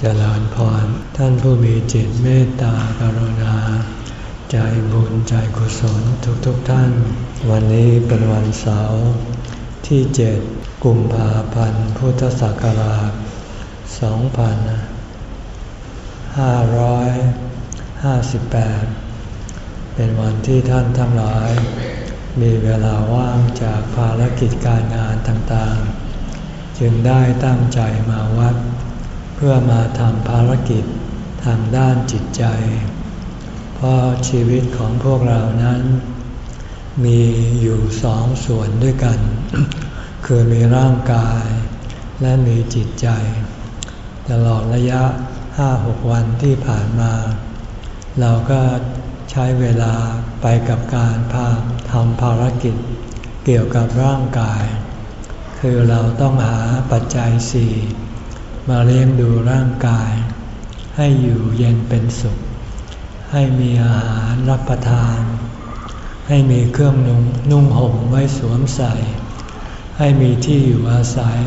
เจริญพรท่านผู้มีจิตเมตตากรุณา ใจบุญใจกุศลทุกๆทท่าน วันนี้เป็นวันเสาร์ที่เจ็ดกุมภาพันธ์พุทธศักราช 2558 เป็นวันที่ท่านทั้งหลาย มีเวลาว่างจากภารกิจการงานต่างๆ จึงได้ตั้งใจมาวัดเพื่อมาทำภารกิจทางด้านจิตใจ เพราะชีวิตของพวกเรานั้น มีอยู่สองส่วนด้วยกัน คือมีร่างกายและมีจิตใจ ตลอดระยะห้าหกวันที่ผ่านมา เราก็ใช้เวลาไปกับการพาทำภารกิจเกี่ยวกับร่างกาย คือเราต้องหาปัจจัยสี่ มาเลี้ยงดูร่างกาย ให้อยู่เย็นเป็นสุข ให้มีอาหารรับประทาน ให้มีเครื่องนุ่งนุ่งห่มไว้สวมใส่ ให้มีที่อยู่อาศัย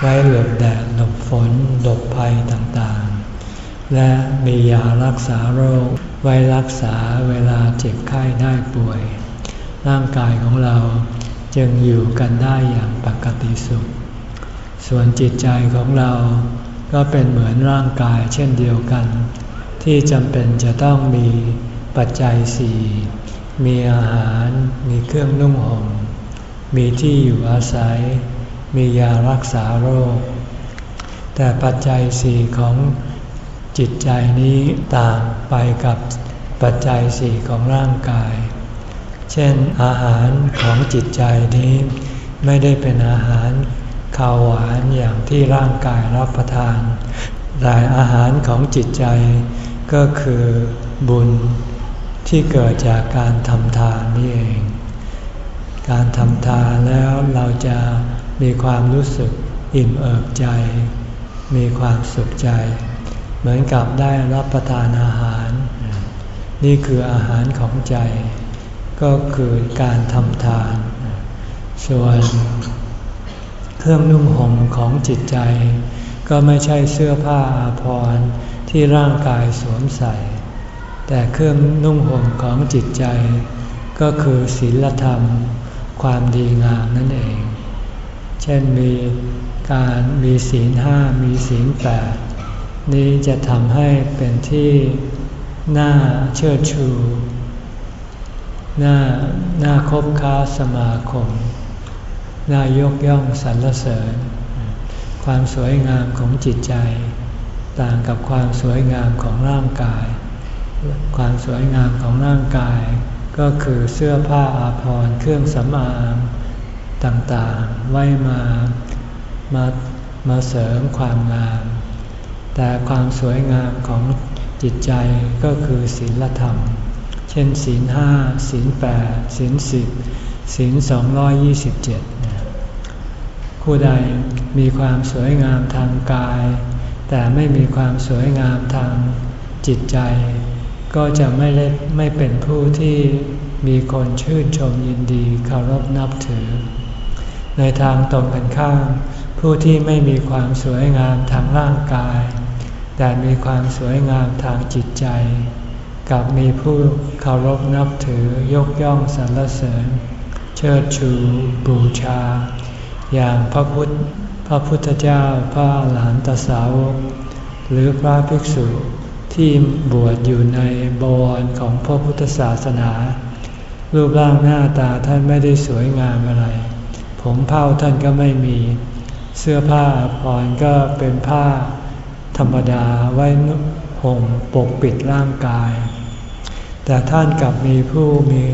ไว้หลบแดดหลบฝนหลบภัยต่างๆ และมียารักษาโรค ไว้รักษาเวลาเจ็บไข้ได้ป่วย ร่างกายของเราจึงอยู่กันได้อย่างปกติสุข ส่วนจิตใจของเราก็เป็นเหมือนร่างกายเช่นเดียวกัน ที่จำเป็นจะต้องมีปัจจัยสี่มีอาหาร มีเครื่องนุ่งห่ม มีที่อยู่อาศัย มียารักษาโรค แต่ปัจจัยสี่ของจิตใจนี้ต่างไปกับปัจจัยสี่ของร่างกาย เช่นอาหารของจิตใจนี้ไม่ได้เป็นอาหาร ข้าวหวานอย่างที่ร่างกายรับประทาน แต่อาหารของจิตใจก็คือบุญที่เกิดจากการทำทานนี่เอง การทำทานแล้วเราจะมีความรู้สึกอิ่มเอิบใจ มีความสุขใจ เหมือนกับได้รับประทานอาหาร นี่คืออาหารของใจ ก็คือการทำทาน ส่วน เครื่องนุ่งห่มของจิตใจ ก็ไม่ใช่เสื้อผ้าอาภรณ์ที่ร่างกายสวมใส่ แต่เครื่องนุ่งห่มของจิตใจ ก็คือศีลธรรม ความดีงามนั่นเอง เช่นมีการมีศีลห้ามีศีลแปดนี้จะทำให้เป็นที่น่าเชื่อชู น่าน่าคบค้าสมาคม น่ายกย่องสรรเสริญ ความสวยงามของจิตใจ ต่างกับความสวยงามของร่างกาย ความสวยงามของร่างกาย ก็คือเสื้อผ้าอาภรณ์เครื่องสำอางต่างๆไว้มามามาเสริมความงาม แต่ความสวยงามของจิตใจก็คือศีลธรรม เช่นศีลห้าศีลแปดศีลสิบศีลสองร้อยยี่สิบเจ็ด ผู้ใดมีความสวยงามทางกาย แต่ไม่มีความสวยงามทางจิตใจ ก็จะไม่เล่ไม่เป็นผู้ที่มีคนชื่นชมยินดีเคารพนับถือ ในทางตรงกันข้ามผู้ที่ไม่มีความสวยงามทางร่างกาย แต่มีความสวยงามทางจิตใจ กับมีผู้เคารพนับถือยกย่องสรรเสริญ เชิดชูบูชา อย่างพระพุทธ พระพุทธเจ้า พระหลานตสาวก หรือพระภิกษุที่บวชอยู่ในบวรของพระพุทธศาสนา รูปร่างหน้าตาท่านไม่ได้สวยงามอะไร ผมเผ้าท่านก็ไม่มี เสื้อผ้าผ่อนก็เป็นผ้าธรรมดาไว้ห่มปกปิดร่างกาย แต่ท่านกลับมีผู้มี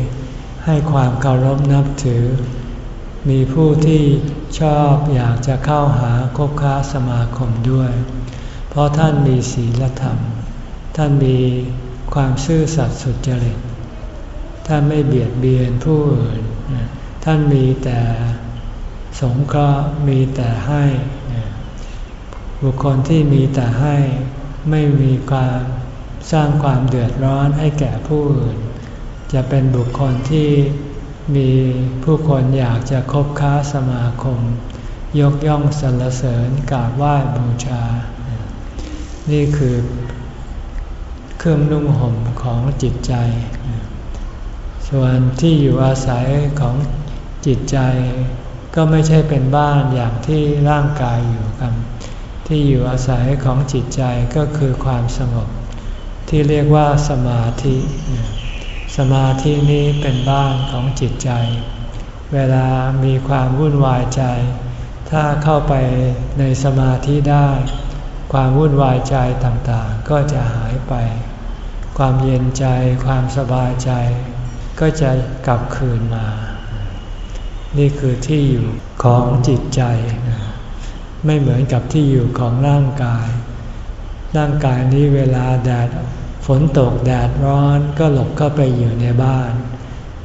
ให้ความเคารพนับถือ มีผู้ที่ ชอบอยากจะเข้าหาคบค้าสมาคมด้วย เพราะท่านมีศีลธรรม ท่านมีความซื่อสัตย์สุจริต ท่านไม่เบียดเบียนผู้อื่น ท่านมีแต่สงเคราะห์มีแต่ให้ บุคคลที่มีแต่ให้ไม่มีความสร้างความเดือดร้อนให้แก่ผู้อื่น จะเป็นบุคคลที่ มีผู้คนอยากจะคบค้าสมาคม ยกย่องสรรเสริญกราบไหว้บูชา นี่คือเครื่องนุ่งห่มของจิตใจ ส่วนที่อยู่อาศัยของจิตใจ ก็ไม่ใช่เป็นบ้านอย่างที่ร่างกายอยู่กัน ที่อยู่อาศัยของจิตใจก็คือความสงบ ที่เรียกว่าสมาธิ สมาธินี้เป็นบ้านของจิตใจ เวลามีความวุ่นวายใจ ถ้าเข้าไปในสมาธิได้ ความวุ่นวายใจต่างๆ ก็จะหายไป ความเย็นใจ ความสบายใจ ก็จะกลับคืนมา นี่คือที่อยู่ของจิตใจไม่เหมือนกับที่อยู่ของร่างกาย ร่างกายนี้เวลาแดด ฝนตกแดดร้อนก็หลบเข้าไปอยู่ในบ้าน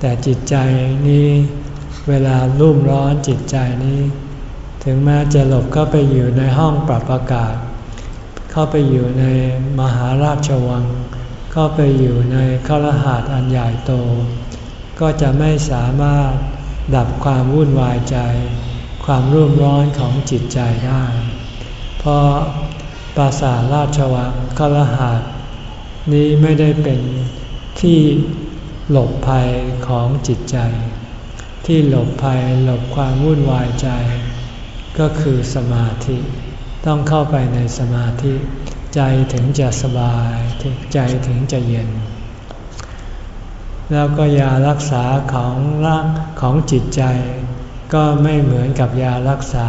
แต่จิตใจนี้เวลารุ่มร้อนจิตใจนี้ ถึงแม้จะหลบเข้าไปอยู่ในห้องปรับอากาศ เข้าไปอยู่ในมหาราชวัง เข้าไปอยู่ในคารหาสอันใหญ่โต ก็จะไม่สามารถดับความวุ่นวายใจ ความรุ่มร้อนของจิตใจได้ เพราะปราสาทราชวังคารหาสนี้ นี้ไม่ได้เป็นที่หลบภัยของจิตใจ ที่หลบภัยหลบความวุ่นวายใจ ก็คือสมาธิ ต้องเข้าไปในสมาธิ ใจถึงจะสบายใจถึงจะเย็น แล้วก็ยารักษาของร่างของจิตใจ ก็ไม่เหมือนกับยารักษา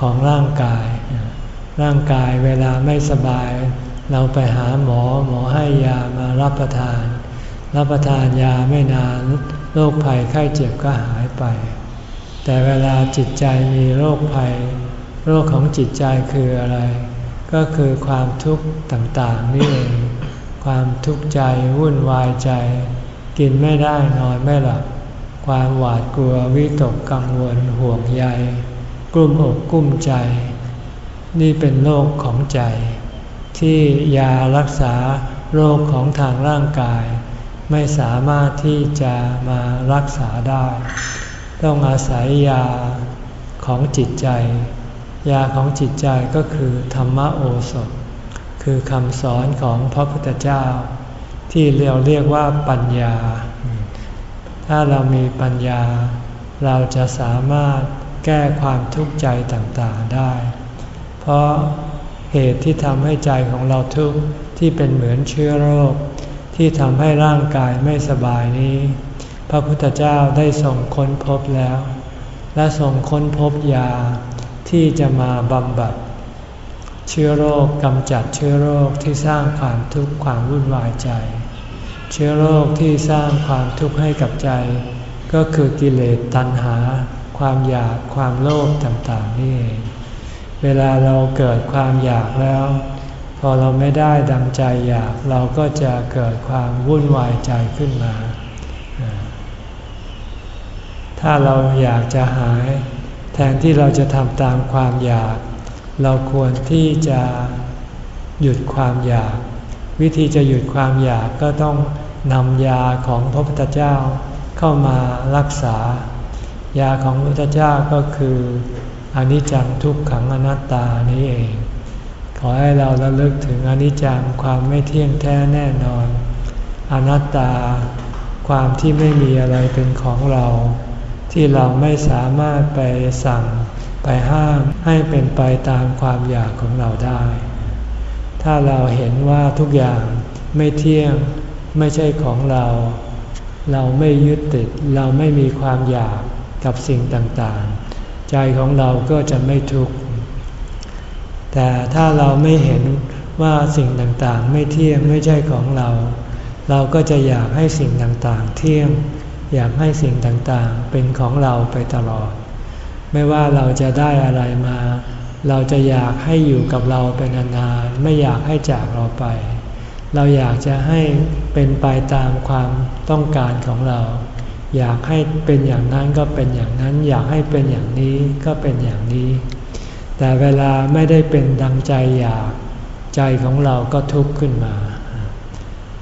ของร่างกาย ร่างกายเวลาไม่สบาย เราไปหาหมอหมอให้ยามารับประทาน รับประทานยาไม่นานโรคภัยไข้เจ็บก็หายไป แต่เวลาจิตใจมีโรคภัย โรคของจิตใจคืออะไร ก็คือความทุกข์ต่างๆนี่เองความทุกข์ใจวุ่นวายใจ กินไม่ได้นอนไม่หลับ ความหวาดกลัววิตกกังวลห่วงใยกลุ้มอกกลุ้มใจ นี่เป็นโรคของใจ ที่ยารักษาโรคของทางร่างกาย ไม่สามารถที่จะมารักษาได้ ต้องอาศัยยาของจิตใจ ยาของจิตใจก็คือธรรมโอสถ คือคำสอนของพระพุทธเจ้า ที่เราเรียกว่าปัญญา ถ้าเรามีปัญญา เราจะสามารถแก้ความทุกข์ใจต่างๆได้ เพราะ เหตุที่ทำให้ใจของเราทุกข์ที่เป็นเหมือนเชื้อโรค ที่ทำให้ร่างกายไม่สบายนี้ พระพุทธเจ้าได้ส่งค้นพบแล้ว และส่งค้นพบยาที่จะมาบำบัด เชื้อโรคกำจัดเชื้อโรคที่สร้างความทุกข์ความวุ่นวายใจ เชื้อโรคที่สร้างความทุกข์ให้กับใจ ก็คือกิเลสตัณหา ความอยากความโลภต่างๆนี่เอง วลาเราเกิดความอยากแล้ว พอเราไม่ได้ดังใจอยากเราก็จะเกิดความวุ่นวายใจขึ้นมา ถ้าเราอยากจะหาย แทนที่เราจะทำตามความอยาก เราควรที่จะหยุดความอยาก วิธีจะหยุดความอยากก็ต้องนำยาของพระพุทธเจ้าเข้ามารักษา ยาของพระพุทธเจ้าก็คือ อนิจจังทุกขังอนัตตานี้เอง ขอให้เราระลึกถึงอนิจจังความไม่เที่ยงแท้แน่นอน อนัตตา ความที่ไม่มีอะไรเป็นของเรา ที่เราไม่สามารถไปสั่งไปห้ามให้เป็นไปตามความอยากของเราได้ ถ้าเราเห็นว่าทุกอย่างไม่เที่ยงไม่ใช่ของเรา เราไม่ยึดติด เราไม่มีความอยากกับสิ่งต่าง ใจของเราก็จะไม่ทุกข์แต่ถ้าเราไม่เห็นว่าสิ่งต่างๆ ไม่เที่ยงไม่ใช่ของเรา เราก็จะอยากให้สิ่งต่างๆ เที่ยง อยากให้สิ่งต่างๆ เป็นของเราไปตลอด ไม่ว่าเราจะได้อะไรมา เราจะอยากให้อยู่กับเราเป็นนานๆไม่อยากให้จากเราไป เราอยากจะให้เป็นไปตามความต้องการของเรา อยากให้เป็นอย่างนั้นก็เป็นอย่างนั้น อยากให้เป็นอย่างนี้ก็เป็นอย่างนี้ แต่เวลาไม่ได้เป็นดังใจอยากใจของเราก็ทุกข์ขึ้นมา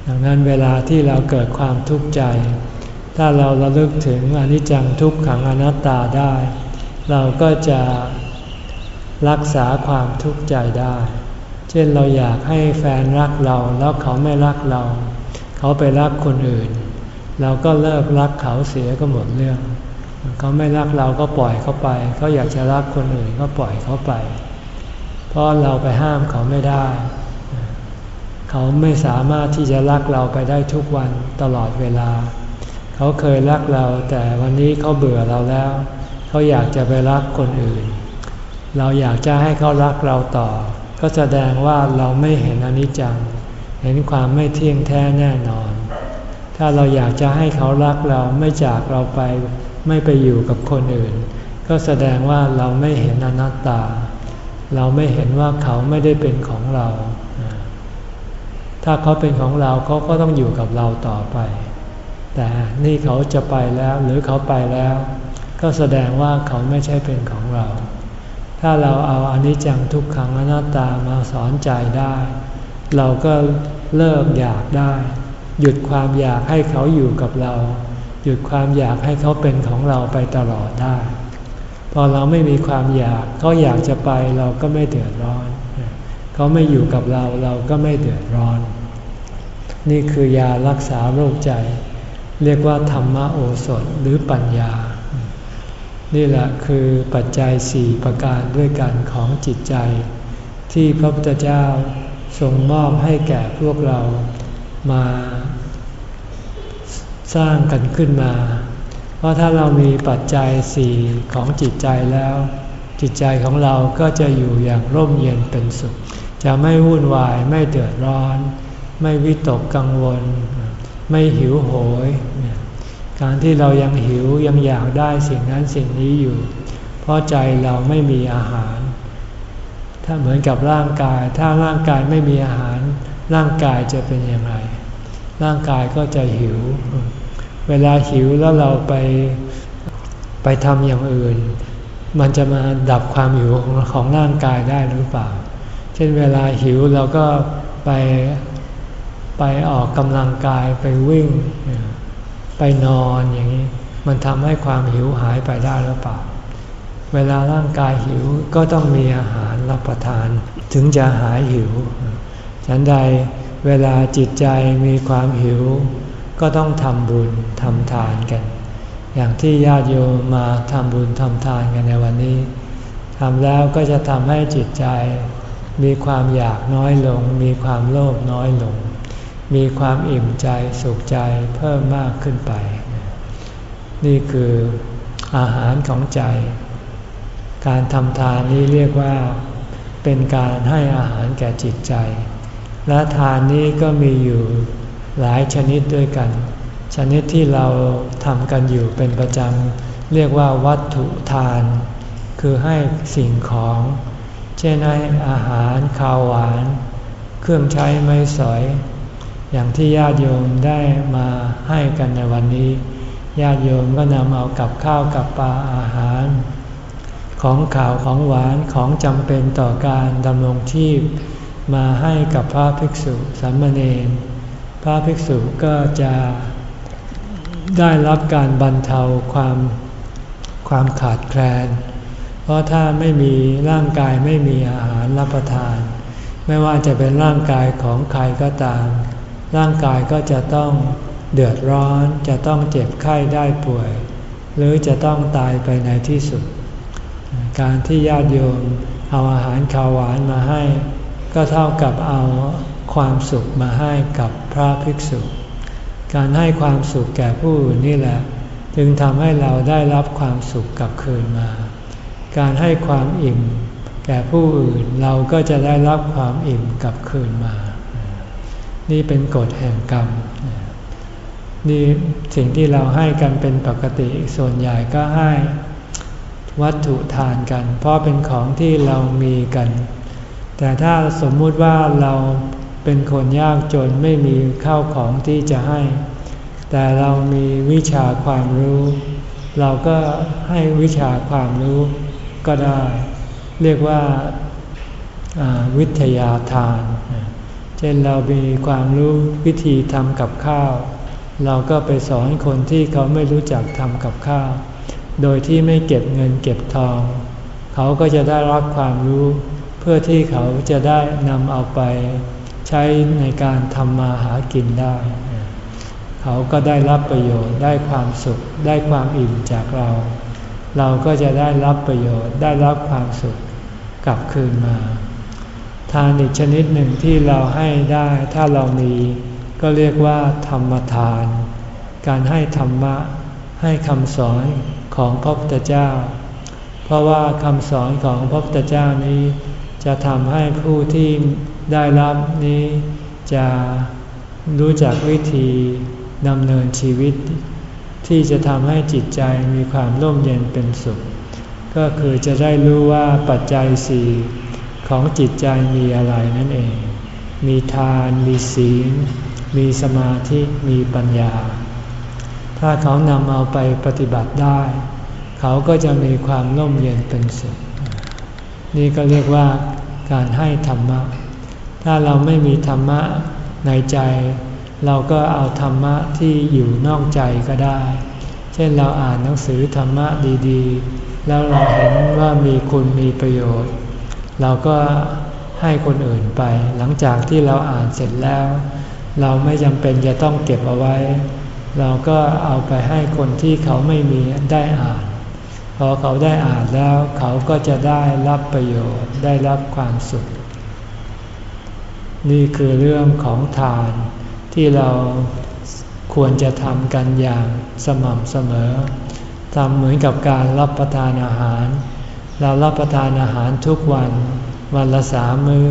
ดังนั้นเวลาที่เราเกิดความทุกข์ใจ ถ้าเราระลึกถึงอนิจจังทุกขังอนัตตาได้ เราก็จะรักษาความทุกข์ใจได้ เช่นเราอยากให้แฟนรักเราแล้วเขาไม่รักเรา เขาไปรักคนอื่น เราก็เลิกรักเขาเสียก็หมดเรื่อง เขาไม่รักเราก็ปล่อยเขาไป เขาอยากจะรักคนอื่นก็ปล่อยเขาไป เพราะเราไปห้ามเขาไม่ได้ เขาไม่สามารถที่จะรักเราไปได้ทุกวันตลอดเวลา เขาเคยรักเราแต่วันนี้เขาเบื่อเราแล้ว เขาอยากจะไปรักคนอื่น เราอยากจะให้เขารักเราต่อ ก็แสดงว่าเราไม่เห็นอนิจจัง เห็นความไม่เที่ยงแท้แน่นอน ถ้าเราอยากจะให้เขารักเราไม่จากเราไปไม่ไปอยู่กับคนอื่น ก็แสดงว่าเราไม่เห็นอนัตตา เราไม่เห็นว่าเขาไม่ได้เป็นของเรา ถ้าเขาเป็นของเราเขาก็ต้องอยู่กับเราต่อไป แต่นี่เขาจะไปแล้วหรือเขาไปแล้ว ก็แสดงว่าเขาไม่ใช่เป็นของเรา ถ้าเราเอาอนิจจังทุกขังอนัตตามาสอนใจได้ เราก็เลิกอยากได้ หยุดความอยากให้เขาอยู่กับเรา หยุดความอยากให้เขาเป็นของเราไปตลอดได้ พอเราไม่มีความอยากเขาอยากจะไปเราก็ไม่เดือดร้อน เขาไม่อยู่กับเราเราก็ไม่เดือดร้อน นี่คือยารักษาโรคใจ เรียกว่าธรรมโอสถหรือปัญญา นี่แหละคือปัจจัยสี่ประการด้วยกันของจิตใจ ที่พระพุทธเจ้าทรงมอบให้แก่พวกเรามา สร้างกันขึ้นมา เพราะถ้าเรามีปัจจัยสี่ของจิตใจแล้ว จิตใจของเราก็จะอยู่อย่างร่มเย็นเป็นสุข จะไม่วุ่นวายไม่เดือดร้อน ไม่วิตกกังวล ไม่หิวโหย การที่เรายังหิวยังอยากได้สิ่งนั้นสิ่งนี้อยู่ เพราะใจเราไม่มีอาหาร ถ้าเหมือนกับร่างกาย ถ้าร่างกายไม่มีอาหาร ร่างกายจะเป็นยังไงร่างกายก็จะหิว เวลาหิวแล้วเราไปไปทำอย่างอื่น มันจะมาดับความหิวของร่างกายได้หรือเปล่า เช่นเวลาหิวเราก็ไปไปออกกำลังกายไปวิ่ง ไปนอนอย่างนี้ มันทำให้ความหิวหายไปได้หรือเปล่า เวลาร่างกายหิวก็ต้องมีอาหารรับประทาน ถึงจะหายหิวฉันใดเวลาจิตใจมีความหิว ก็ต้องทำบุญทำทานกัน อย่างที่ญาติโยมมาทำบุญทำทานกันในวันนี้ทำแล้วก็จะทำให้จิตใจ มีความอยากน้อยลง มีความโลภน้อยลง มีความอิ่มใจสุขใจเพิ่มมากขึ้นไป นี่คืออาหารของใจ การทำทานนี้เรียกว่าเป็นการให้อาหารแก่จิตใจ และทานนี้ก็มีอยู่ หลายชนิดด้วยกัน ชนิดที่เราทำกันอยู่เป็นประจำเรียกว่าวัตถุทาน คือให้สิ่งของ เช่นให้อาหารข้าวหวาน เครื่องใช้ไม้สอย อย่างที่ญาติโยมได้มาให้กันในวันนี้ ญาติโยมก็นำเอากับข้าวกับปลาอาหาร ของข่าวของหวานของจำเป็นต่อการดำรงชีพมาให้กับพระภิกษุสามเณร พระภิกษุก็จะได้รับการบรรเทาความความขาดแคลน เพราะถ้าไม่มีร่างกายไม่มีอาหารรับประทาน ไม่ว่าจะเป็นร่างกายของใครก็ตาม ร่างกายก็จะต้องเดือดร้อนจะต้องเจ็บไข้ได้ป่วย หรือจะต้องตายไปในที่สุด การที่ญาติโยมเอาอาหารขาวหวานมาให้ ก็เท่ากับเอา ความสุขมาให้กับพระภิกษุ การให้ความสุขแก่ผู้อื่นนี่แหละ จึงทำให้เราได้รับความสุขกลับคืนมา การให้ความอิ่ม แก่ผู้อื่นเราก็จะได้รับความอิ่มกลับคืนมา นี่เป็นกฎแห่งกรรมนี่สิ่งที่เราให้กันเป็นปกติส่วนใหญ่ก็ให้วัตถุทานกัน เพราะเป็นของที่เรามีกัน แต่ถ้าสมมุติว่าเรา เป็นคนยากจนไม่มีข้าวของที่จะให้ แต่เรามีวิชาความรู้ เราก็ให้วิชาความรู้ก็ได้ เรียกว่าวิทยาทาน เช่นเรามีความรู้วิธีทำกับข้าว เราก็ไปสอนคนที่เขาไม่รู้จักทำกับข้าว โดยที่ไม่เก็บเงินเก็บทอง เขาก็จะได้รับความรู้ เพื่อที่เขาจะได้นำเอาไป ใช้ในการทำมาหากินได้ เขาก็ได้รับประโยชน์ได้ความสุข ได้ความอิ่มจากเรา เราก็จะได้รับประโยชน์ได้รับความสุขกลับคืนมา ทานอีกชนิดหนึ่งที่เราให้ได้ถ้าเรามีก็เรียกว่า ธรรมทาน การให้ธรรมะให้คำสอนของพระพุทธเจ้า เพราะว่าคำสอนของพระพุทธเจ้านี้ จะทำให้ผู้ที่ ได้รับนี้จะรู้จักวิธีดำเนินชีวิต ที่จะทำให้จิตใจมีความร่มเย็นเป็นสุข ก็คือจะได้รู้ว่าปัจจัยสี่ของจิตใจมีอะไรนั่นเอง มีทาน มีศีล มีสมาธิ มีปัญญา ถ้าเขานำเอาไปปฏิบัติได้ เขาก็จะมีความร่มเย็นเป็นสุข นี่ก็เรียกว่าการให้ธรรมะ ถ้าเราไม่มีธรรมะในใจ เราก็เอาธรรมะที่อยู่นอกใจก็ได้ เช่นเราอ่านหนังสือธรรมะดีๆ แล้วเราเห็นว่ามีคุณมีประโยชน์ เราก็ให้คนอื่นไป หลังจากที่เราอ่านเสร็จแล้ว เราไม่จำเป็นจะต้องเก็บเอาไว้ เราก็เอาไปให้คนที่เขาไม่มีได้อ่าน พอเขาได้อ่านแล้วเขาก็จะได้รับประโยชน์ได้รับความสุข นี่คือเรื่องของทานที่เราควรจะทำกันอย่างสม่ำเสมอทำเหมือนกับการรับประทานอาหาร เรารับประทานอาหารทุกวัน วันละสามมือ้อ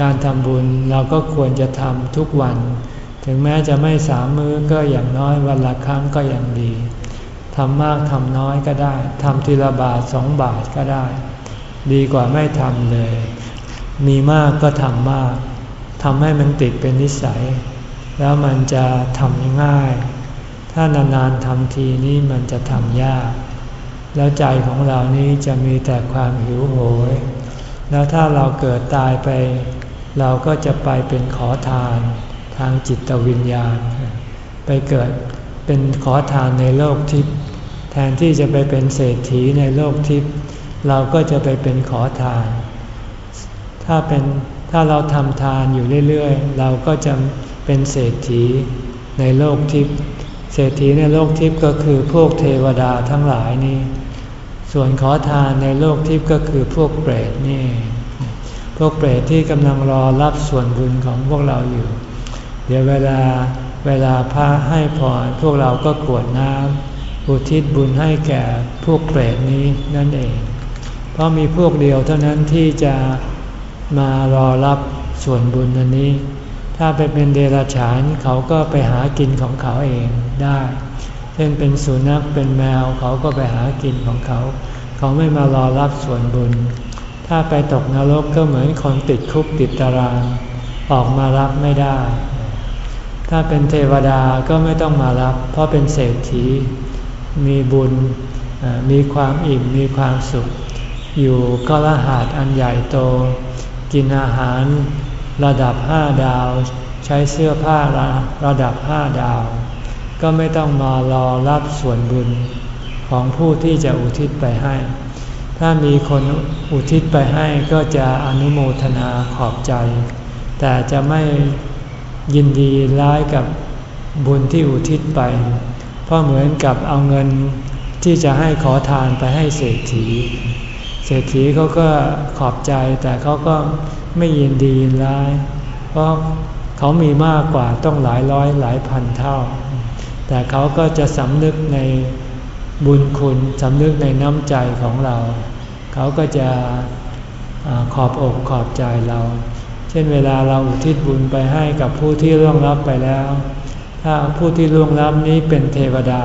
การทำบุญเราก็ควรจะทำทุกวัน ถึงแม้จะไม่สามมื้อก็อย่างน้อยวันละครั้งก็ยังดีทำมากทำน้อยก็ได้ทำทีละบาทสองบาทก็ได้ ดีกว่าไม่ทำเลย มีมากก็ทำมาก ทำให้มันติดเป็นนิสัย แล้วมันจะทำง่าย ถ้านานๆทำทีนี้มันจะทำยาก แล้วใจของเรานี้จะมีแต่ความหิวโหย แล้วถ้าเราเกิดตายไป เราก็จะไปเป็นขอทาน ทางจิตวิญญาณ ไปเกิดเป็นขอทานในโลกทิพย์แทนที่จะไปเป็นเศรษฐีในโลกทิพย์เราก็จะไปเป็นขอทาน ถ้าเป็น ถ้าเราทำทานอยู่เรื่อยๆ เราก็จะเป็นเศรษฐีในโลกทิพย์ เศรษฐีในโลกทิพย์ก็คือพวกเทวดาทั้งหลายนี่ ส่วนขอทานในโลกทิพย์ก็คือพวกเปรตนี่ พวกเปรตที่กำลังรอรับส่วนบุญของพวกเราอยู่ เดี๋ยวเวลาเวลาพระให้พรพวกเราก็กวดน้ำอุทิศบุญให้แก่พวกเปรตนี้นั่นเอง เพราะมีพวกเดียวเท่านั้นที่จะ มารอรับส่วนบุญอันนี้ ถ้าไปเป็นเดรัจฉานเขาก็ไปหากินของเขาเองได้ เช่นเป็นสุนัขเป็นแมวเขาก็ไปหากินของเขา เขาไม่มารอรับส่วนบุญ ถ้าไปตกนรกก็เหมือนคนติดคุกติดตาราง ออกมารับไม่ได้ ถ้าเป็นเทวดาก็ไม่ต้องมารับ เพราะเป็นเศรษฐี มีบุญมีความอิ่มมีความสุข อยู่ก็ละหาดอันใหญ่โต กินอาหารระดับห้าดาว ใช้เสื้อผ้าระระดับห้าดาว ก็ไม่ต้องมารอรับส่วนบุญของผู้ที่จะอุทิศไปให้ ถ้ามีคนอุทิศไปให้ก็จะอนุโมทนาขอบใจ แต่จะไม่ยินดีร้ายกับบุญที่อุทิศไป เพราะเหมือนกับเอาเงินที่จะให้ขอทานไปให้เศรษฐี เศรษฐีเขาก็ขอบใจแต่เขาก็ไม่ยินดียินร้าย เพราะเขามีมากกว่าต้องหลายร้อยหลายพันเท่า แต่เขาก็จะสำนึกในบุญคุณสำนึกในน้ำใจของเรา เขาก็จะอขอบอกขอบใจเรา เช่นเวลาเราอุทิศบุญไปให้กับผู้ที่ร่วงรับไปแล้ว ถ้าผู้ที่ร่วงรับนี้เป็นเทวดา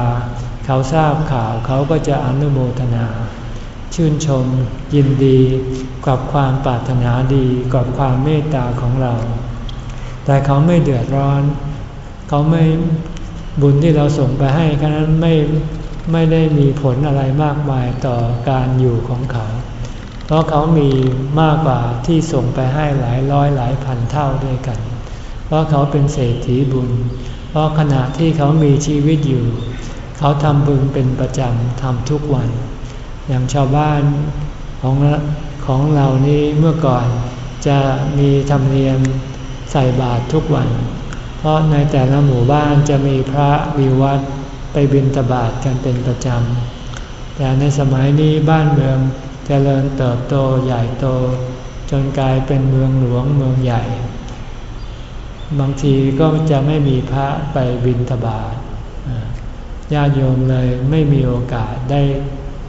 เขาทราบข่าวเขาก็จะอนุโมทนา ชื่นชม ยินดี กับความปรารถนาดีกับความเมตตาของเรา แต่เขาไม่เดือดร้อน เขาไม่บุญที่เราส่งไปให้แค่นั้นไม่ไม่ได้มีผลอะไรมากมายต่อการอยู่ของเขา เพราะเขามีมากกว่าที่ส่งไปให้หลายร้อยหลายพันเท่าด้วยกัน เพราะเขาเป็นเศรษฐีบุญ เพราะขณะที่เขามีชีวิตอยู่ เขาทำบุญเป็นประจำทำทุกวัน อย่างชาวบ้านของของเรานี้เมื่อก่อนจะมีธรรมเนียมใส่บาตรทุกวัน เพราะในแต่ละหมู่บ้านจะมีพระวิวัดไปบิณฑบาตกันเป็นประจำ แต่ในสมัยนี้บ้านเมืองจเจริญเติบโตใหญ่โต จนกลายเป็นเมืองหลวงเมืองใหญ่ บางทีก็จะไม่มีพระไปบิณฑบาตญาติโยมเลยไม่มีโอกาสได้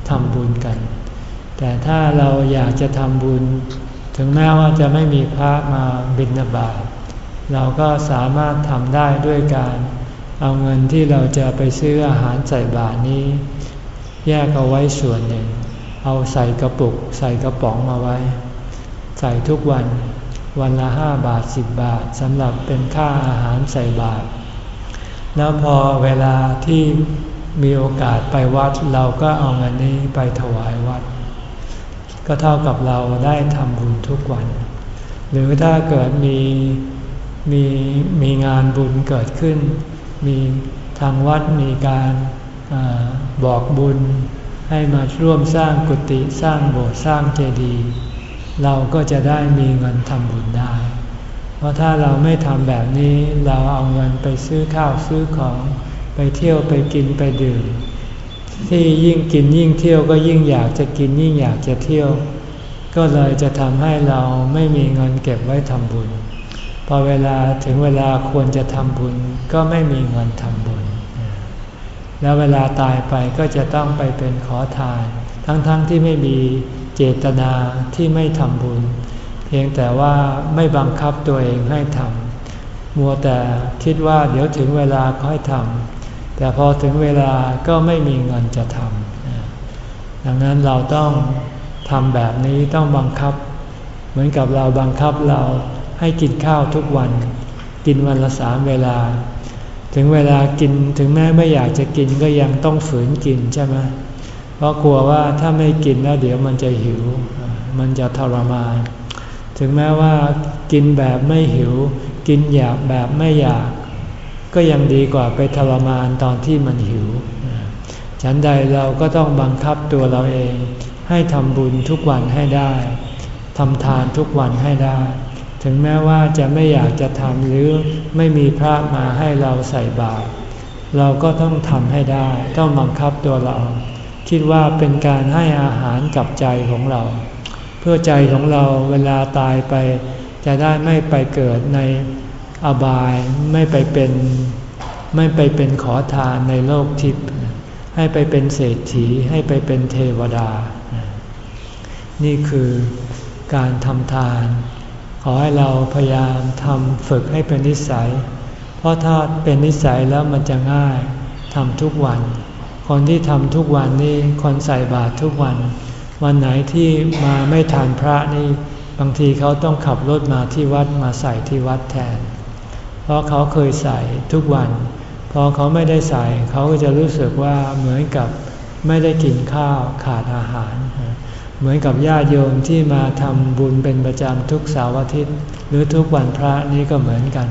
ทำบุญกัน แต่ถ้าเราอยากจะทำบุญ ถึงแม้ว่าจะไม่มีพระมาบิณฑบาตเราก็สามารถทำได้ด้วยการเอาเงินที่เราจะไปซื้ออาหารใส่บาตรนี้ แยกเอาไว้ส่วนหนึ่ง เอาใส่กระปุก ใส่กระป๋องมาไว้ ใส่ทุกวันวันละห้าบาทสิบบาทสำหรับเป็นค่าอาหารใส่บาตรแล้วพอเวลาที่ มีโอกาสไปวัดเราก็เอาเงินนี้ไปถวายวัด ก็เท่ากับเราได้ทำบุญทุกวัน หรือถ้าเกิดมีมีมีงานบุญเกิดขึ้น มีทางวัดมีการอบอกบุญให้มาร่วมสร้างกุฏิสร้างโบสถ์สร้างเจดีย์เราก็จะได้มีเงินทำบุญได้ เพราะถ้าเราไม่ทำแบบนี้เราเอาเงินไปซื้อข้าวซื้อของ ไปเที่ยวไปกินไปดื่ม ที่ยิ่งกินยิ่งเที่ยวก็ยิ่งอยากจะกินยิ่งอยากจะเที่ยว ก็เลยจะทำให้เราไม่มีเงินเก็บไว้ทำบุญ พอเวลาถึงเวลาควรจะทำบุญก็ไม่มีเงินทำบุญ แล้วเวลาตายไปก็จะต้องไปเป็นขอทาน ทั้งๆทที่ไม่มีเจตนาที่ไม่ทำบุญ เพียงแต่ว่าไม่บังคับตัวเองให้ทำมัวแต่คิดว่าเดี๋ยวถึงเวลาค่อยทำ แต่พอถึงเวลาก็ไม่มีเงินจะทำดังนั้นเราต้องทำแบบนี้ต้องบังคับ เหมือนกับเราบังคับเราให้กินข้าวทุกวัน กินวันละสามเวลา ถึงเวลากินถึงแม้ไม่อยากจะกินก็ยังต้องฝืนกินใช่ไหมเพราะกลัวว่าถ้าไม่กินแล้วเดี๋ยวมันจะหิว มันจะทรมานถึงแม้ว่ากินแบบไม่หิว กินอยากแบบไม่อยาก ก็ยังดีกว่าไปทรมานตอนที่มันหิว ฉันใดเราก็ต้องบังคับตัวเราเอง ให้ทำบุญทุกวันให้ได้ทำทานทุกวันให้ได้ ถึงแม้ว่าจะไม่อยากจะทำหรือไม่มีพระมาให้เราใส่บาตรเราก็ต้องทำให้ได้ ต้องบังคับตัวเรา คิดว่าเป็นการให้อาหารกับใจของเรา เพื่อใจของเราเวลาตายไป จะได้ไม่ไปเกิดใน อบายไม่ไปเป็นไม่ไปเป็นขอทานในโลกทิพย์ให้ไปเป็นเศรษฐีให้ไปเป็นเทวดา นี่คือการทำทาน ขอให้เราพยายามทำฝึกให้เป็นนิสัย เพราะถ้าเป็นนิสัยแล้วมันจะง่ายทำทุกวัน คนที่ทำทุกวันนี่คนใส่บาตรทุกวัน วันไหนที่มาไม่ทานพระนี่บางทีเขาต้องขับรถมาที่วัดมาใส่ที่วัดแทน เพราะเขาเคยใส่ทุกวัน พอเขาไม่ได้ใส่เขาก็จะรู้สึกว่าเหมือนกับไม่ได้กินข้าวขาดอาหาร เหมือนกับญาติโยมที่มาทำบุญเป็นประจำทุกเสาร์อาทิตย์ หรือทุกวันพระนี่ก็เหมือนกัน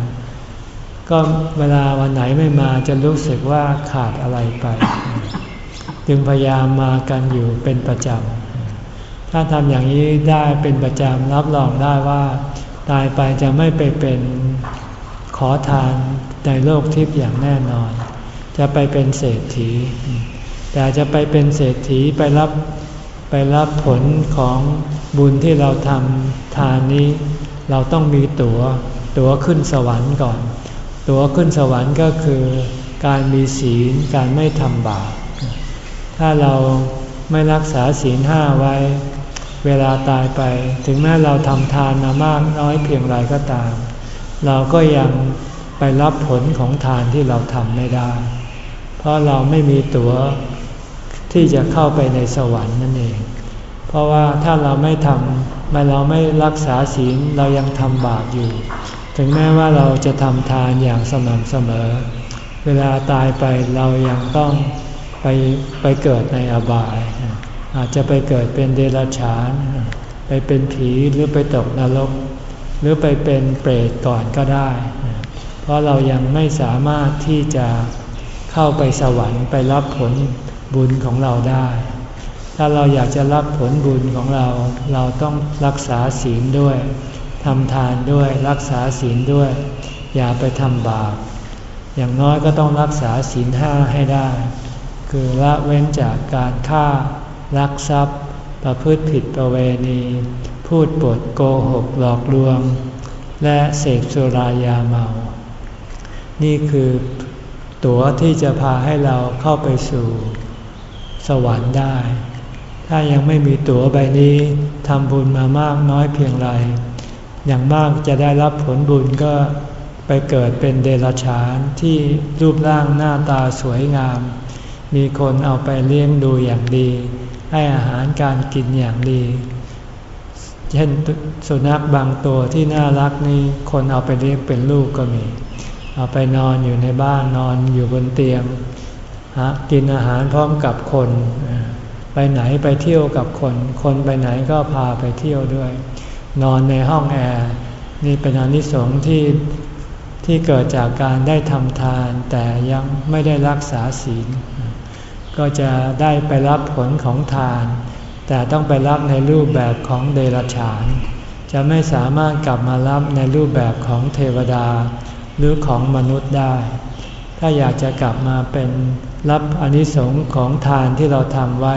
ก็เวลาวันไหนไม่มาจะรู้สึกว่าขาดอะไรไป จึงพยายามมากันอยู่เป็นประจำถ้าทำอย่างนี้ได้เป็นประจำรับรองได้ว่า ตายไปจะไม่ไปเป็น อทานในโลกทิพย์อย่างแน่นอน จะไปเป็นเศรษฐี แต่จะไปเป็นเศรษฐีไปรับไปรับผลของบุญที่เราทำทานนี้ เราต้องมีตัว๋ว ตั๋วขึ้นสวรรค์ก่อน ตั๋วขึ้นสวรรค์ก็คือการมีศีลการไม่ทำบาปถ้าเราไม่รักษาศีลห้าไว้ เวลาตายไป ถึงแม้เราทำทานมามากน้อยเพียงไรก็ตาม เราก็ยังไปรับผลของทานที่เราทำไม่ได้ เพราะเราไม่มีตั๋วที่จะเข้าไปในสวรรค์นั่นเอง เพราะว่าถ้าเราไม่ทำเราไม่รักษาศีลเรายังทำบาปอยู่ ถึงแม้ว่าเราจะทำทานอย่างสม่ำเสมอ เวลาตายไปเรายังต้องไปไปเกิดในอบาย อาจจะไปเกิดเป็นเดรัจฉาน ไปเป็นผีหรือไปตกนรก หรือไปเป็นเปรตก่อนก็ได้ เพราะเรายังไม่สามารถที่จะเข้าไปสวรรค์ไปรับผลบุญของเราได้ ถ้าเราอยากจะรับผลบุญของเรา เราต้องรักษาศีลด้วยทำทานด้วยรักษาศีลด้วย อย่าไปทำบาปอย่างน้อยก็ต้องรักษาศีลห้าให้ได้ คือละเว้นจากการฆ่ารักทรัพย์ ประพฤติผิดประเวณี พูดปดโกหกหลอกลวง และเสพสุรายาเมา นี่คือตั๋วที่จะพาให้เราเข้าไปสู่ สวรรค์ได้ ถ้ายังไม่มีตั๋วใบนี้ทำบุญมามากน้อยเพียงไร อย่างมากจะได้รับผลบุญก็ไปเกิดเป็นเดรัจฉานที่รูปร่างหน้าตาสวยงาม มีคนเอาไปเลี้ยงดูอย่างดี ให้อาหารการกินอย่างดี เช่นสุนัขบางตัวที่น่ารักนี่คนเอาไปเลี้ยงเป็นลูกก็มี เอาไปนอนอยู่ในบ้านนอนอยู่บนเตียงฮะกินอาหารพร้อมกับคน ไปไหนไปเที่ยวกับคน คนไปไหนก็พาไปเที่ยวด้วย นอนในห้องแอร์นี่เป็นอนิสงส์ที่ที่เกิดจากการได้ทำทานแต่ยังไม่ได้รักษาศีล ก็จะได้ไปรับผลของทาน แต่ต้องไปรับในรูปแบบของเดรัจฉาน จะไม่สามารถกลับมารับในรูปแบบของเทวดา หรือของมนุษย์ได้ ถ้าอยากจะกลับมาเป็นรับอนิสงค์ของทานที่เราทำไว้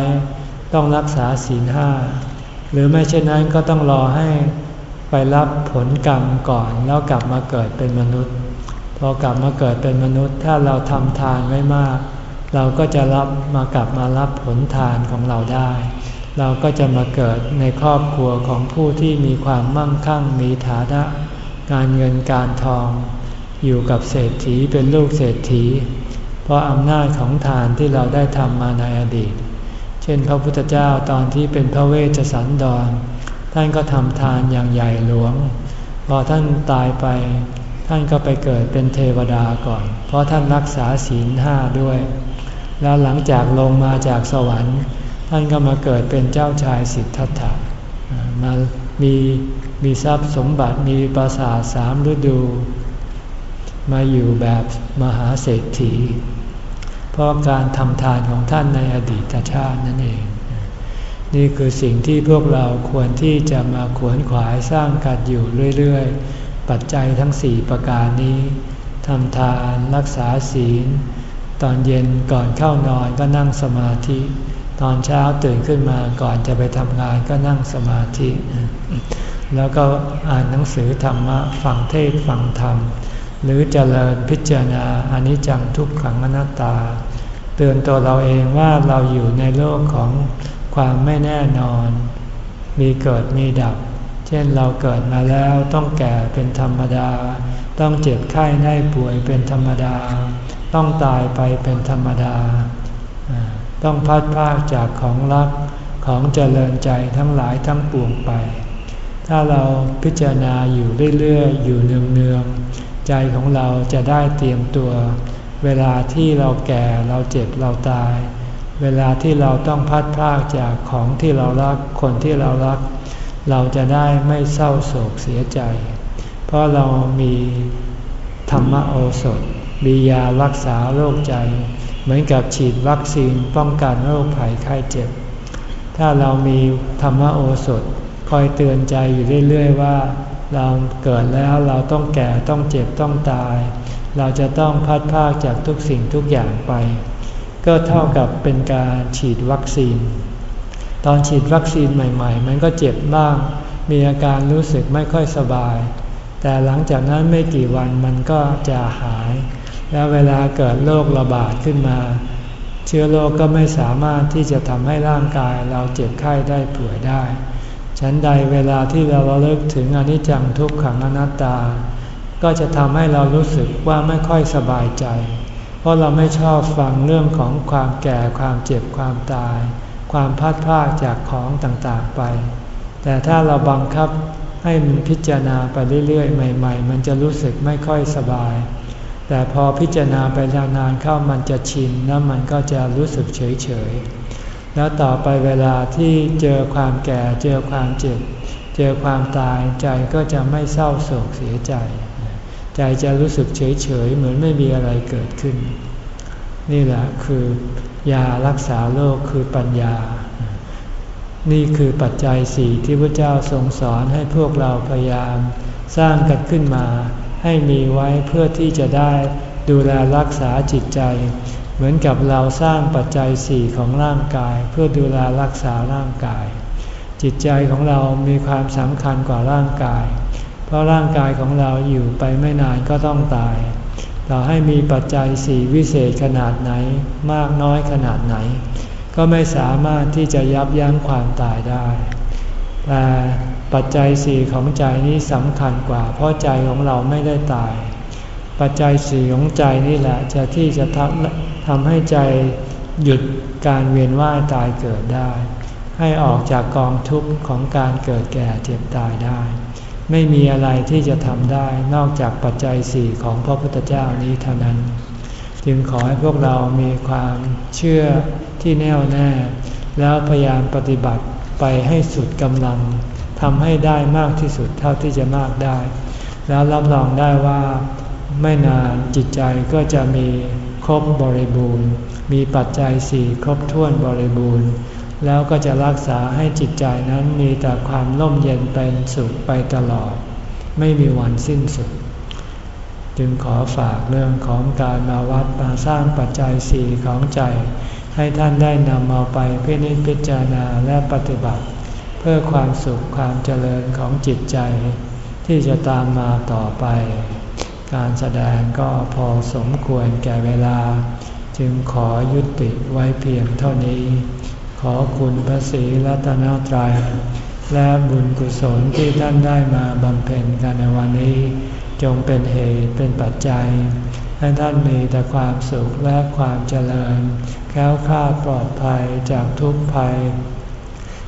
ต้องรักษาศีลห้าหรือไม่เช่นนั้นก็ต้องรอให้ไปรับผลกรรมก่อนแล้วกลับมาเกิดเป็นมนุษย์ พอกลับมาเกิดเป็นมนุษย์ ถ้าเราทำทานไว้มาก เราก็จะรับมากลับมารับผลทานของเราได้ เราก็จะมาเกิดในครอบครัวของผู้ที่มีความมั่งคั่งมีฐานะ การเงินการทอง อยู่กับเศรษฐีเป็นลูกเศรษฐี เพราะอำนาจของทานที่เราได้ทำมาในอดีต เช่นพระพุทธเจ้าตอนที่เป็นพระเวชสันดร ท่านก็ทำทานอย่างใหญ่หลวง พอท่านตายไป ท่านก็ไปเกิดเป็นเทวดาก่อน เพราะท่านรักษาศีลห้าด้วย แล้วหลังจากลงมาจากสวรรค์ ท่านก็มาเกิดเป็นเจ้าชายสิทธัตถะมามีมีทรัพย์สมบัติมีปราสาทสามฤดู มาอยู่แบบมหาเศรษฐี เพราะการทำทานของท่านในอดีตชาตินั่นเอง นี่คือสิ่งที่พวกเราควรที่จะมาขวนขวายสร้างกันอยู่เรื่อยๆ ปัจจัยทั้งสี่ประการนี้ทำทานรักษาศีล ตอนเย็นก่อนเข้านอนก็นั่งสมาธิ ตอนเช้าตื่นขึ้นมาก่อนจะไปทำงานก็นั่งสมาธิ แล้วก็อ่านหนังสือธรรมะฟังเทศฟังธรรม หรือเจริญพิจารณาอนิจจังทุกขังอนัตตา เตือนตัวเราเองว่าเราอยู่ในโลกของความไม่แน่นอน มีเกิดมีดับ เช่นเราเกิดมาแล้วต้องแก่เป็นธรรมดา ต้องเจ็บไข้ได้ป่วยเป็นธรรมดา ต้องตายไปเป็นธรรมดา ต้องพัดพากจากของรักของเจริญใจทั้งหลายทั้งปวงไป ถ้าเราพิจารณาอยู่เรื่อยๆ อยู่เนืองๆ ใจของเราจะได้เตรียมตัว เวลาที่เราแก่เราเจ็บเราตาย เวลาที่เราต้องพัดพากจากของที่เรารักคนที่เรารัก เราจะได้ไม่เศร้าโศกเสียใจ เพราะเรามีธรรมโอสถมียารักษาโรคใจ เหมือนกับฉีดวัคซีนป้องกันโรคภัยไข้เจ็บ ถ้าเรามีธรรมโอสถคอยเตือนใจอยู่เรื่อยๆว่า เราเกิดแล้วเราต้องแก่ต้องเจ็บต้องตาย เราจะต้องพัดพากจากทุกสิ่งทุกอย่างไป ก็เท่ากับเป็นการฉีดวัคซีน ตอนฉีดวัคซีนใหม่ ๆ มันก็เจ็บบ้าง มีอาการรู้สึกไม่ค่อยสบาย แต่หลังจากนั้นไม่กี่วันมันก็จะหาย แล้วเวลาเกิดโรคระบาดขึ้นมา เชื้อโรคก็ไม่สามารถที่จะทำให้ร่างกายเราเจ็บไข้ได้ป่วยได้ ฉันใดเวลาที่เราระลึกถึงอนิจจังทุกขังอนัตตา ก็จะทำให้เรารู้สึกว่าไม่ค่อยสบายใจ เพราะเราไม่ชอบฟังเรื่องของความแก่ความเจ็บความตาย ความพัดพาจากของต่างๆไป แต่ถ้าเราบังคับให้มันพิจารณาไปเรื่อยๆ ใหม่ ๆ มันจะรู้สึกไม่ค่อยสบาย แต่พอพิจารณาไปนานๆเข้ามันจะชินแล้วมันก็จะรู้สึกเฉยๆ แล้วต่อไปเวลาที่เจอความแก่เจอความเจ็บ เจอความตายใจก็จะไม่เศร้าโศกเสียใจ ใจจะรู้สึกเฉยเฉยเหมือนไม่มีอะไรเกิดขึ้น นี่แหละคือยารักษาโรคคือปัญญา นี่คือปัจจัยสี่ที่พระเจ้าทรงสอนให้พวกเราพยายามสร้างกันขึ้นมา ให้มีไว้เพื่อที่จะได้ดูแลรักษาจิตใจ เหมือนกับเราสร้างปัจจัยสี่ของร่างกาย เพื่อดูแลรักษาร่างกาย จิตใจของเรามีความสำคัญกว่าร่างกาย เพราะร่างกายของเราอยู่ไปไม่นานก็ต้องตาย เราให้มีปัจจัยสี่วิเศษขนาดไหน มากน้อยขนาดไหน ก็ไม่สามารถที่จะยับยั้งความตายได้แต่ ปัจจัยสี่ของใจนี้สำคัญกว่า เพราะใจของเราไม่ได้ตาย ปัจจัยสี่ของใจนี่แหละจะที่จะทำทำให้ใจหยุดการเวียนว่ายตายเกิดได้ ให้ออกจากกองทุกข์ของการเกิดแก่เจ็บตายได้ ไม่มีอะไรที่จะทำได้นอกจากปัจจัยสี่ของพระพุทธเจ้านี้เท่านั้น จึงขอให้พวกเรามีความเชื่อที่แน่วแน่ แล้วพยายามปฏิบัติไปให้สุดกำลังำให้ได้มากที่สุดเท่าที่จะมากได้ แล้วรับรองได้ว่าไม่นานจิตใจก็จะมีครบบริบูรณ์ มีปัจจัยสี่ครบถ้วนบริบูรณ์ แล้วก็จะรักษาให้จิตใจนั้นมีแต่ความร่มเย็นเป็นสุขไปตลอด ไม่มีวันสิ้นสุด จึงขอฝากเรื่องของการมาวัดมาสร้างปัจจัยสี่ของใจ ให้ท่านได้นำเอาไปพินิจพิจารณาและปฏิบัติ พื่อความสุขความเจริญของจิตใจ ที่จะตามมาต่อไป การแสดงก็พอสมควรแก่เวลา จึงขอยุติไว้เพียงเท่านี้ ขอคุณพระศรีรัตนตรัยและบุญกุศลที่ท่านได้มาบำเพ็ญกันในวันนี้ จงเป็นเหตุเป็นปัจจัย ให้ท่านมีแต่ความสุขและความเจริญ แค้วคลาดปลอดภัยจากทุกภัย